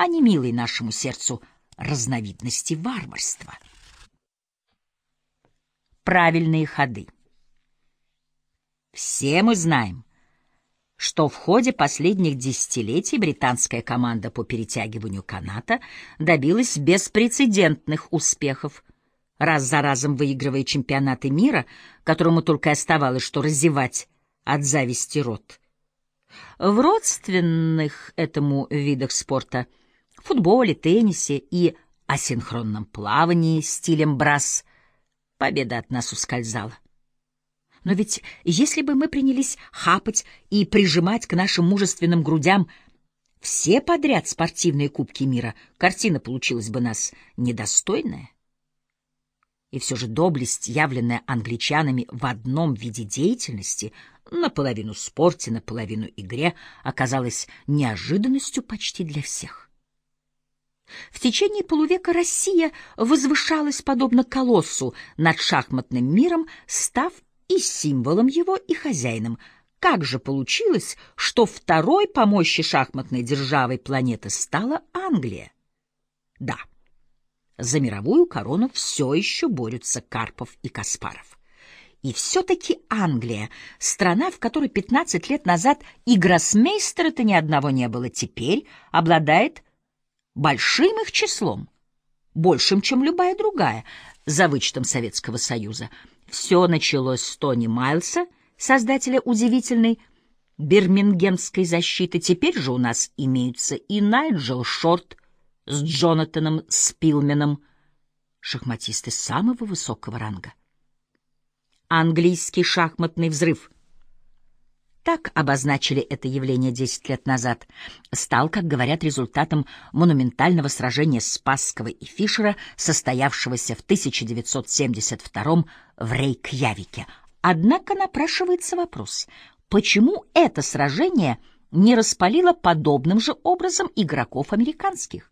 а не милой нашему сердцу разновидности варварства. Правильные ходы. Все мы знаем, что в ходе последних десятилетий британская команда по перетягиванию каната добилась беспрецедентных успехов, раз за разом выигрывая чемпионаты мира, которому только оставалось что разевать от зависти рот. В родственных этому видах спорта — футболе, теннисе и асинхронном плавании стилем брас — победа от нас ускользала. Но ведь если бы мы принялись хапать и прижимать к нашим мужественным грудям все подряд спортивные кубки мира, картина получилась бы нас недостойная. И все же доблесть, явленная англичанами в одном виде деятельности, наполовину спорте, наполовину игре, оказалась неожиданностью почти для всех. В течение полувека Россия возвышалась подобно колоссу над шахматным миром, став и символом его, и хозяином. Как же получилось, что второй по мощи шахматной державой планеты стала Англия? Да, за мировую корону все еще борются Карпов и Каспаров. И все-таки Англия, страна, в которой 15 лет назад и гроссмейстера-то ни одного не было, теперь обладает большим их числом, большим, чем любая другая, за вычетом Советского Союза. Все началось с Тони Майлса, создателя удивительной бирмингемской защиты. Теперь же у нас имеются и Найджел Шорт с Джонатаном Спилменом, шахматисты самого высокого ранга. Английский шахматный взрыв. Так обозначили это явление 10 лет назад. Стал, как говорят, результатом монументального сражения Спасского и Фишера, состоявшегося в 1972 в Рейкьявике. Однако напрашивается вопрос, почему это сражение не распалило подобным же образом игроков американских?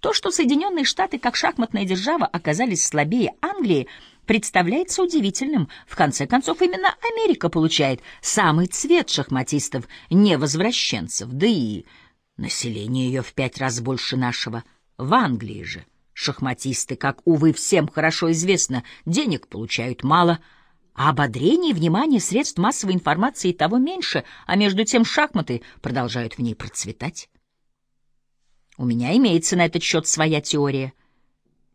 То, что Соединенные Штаты как шахматная держава оказались слабее Англии, представляется удивительным. В конце концов, именно Америка получает самый цвет шахматистов, невозвращенцев, да и население ее в пять раз больше нашего. В Англии же шахматисты, как, увы, всем хорошо известно, денег получают мало, а ободрение и внимание средств массовой информации того меньше, а между тем шахматы продолжают в ней процветать. У меня имеется на этот счет своя теория,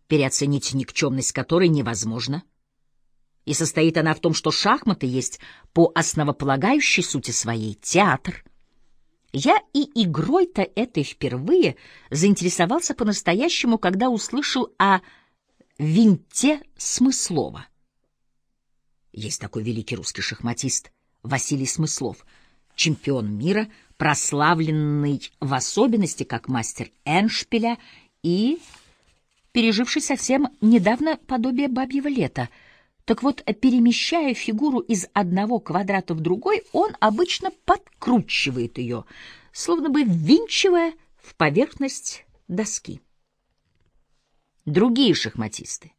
переоценить никчемность которой невозможно. И состоит она в том, что шахматы есть по основополагающей сути своей театр. Я и игрой-то этой впервые заинтересовался по-настоящему, когда услышал о винте Смыслова. Есть такой великий русский шахматист Василий Смыслов, чемпион мира — прославленный в особенности как мастер Эншпиля и переживший совсем недавно подобие бабьего лета. Так вот, перемещая фигуру из одного квадрата в другой, он обычно подкручивает ее, словно бы ввинчивая в поверхность доски. Другие шахматисты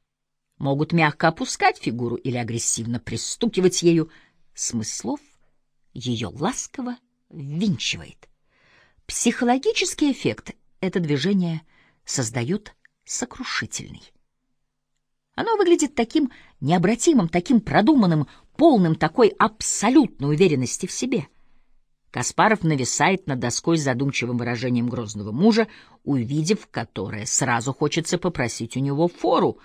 могут мягко опускать фигуру или агрессивно пристукивать ею. Смыслов ее ласково ввинчивает. Психологический эффект это движение создает сокрушительный. Оно выглядит таким необратимым, таким продуманным, полным такой абсолютной уверенности в себе. Каспаров нависает над доской с задумчивым выражением грозного мужа, увидев которое, сразу хочется попросить у него фору,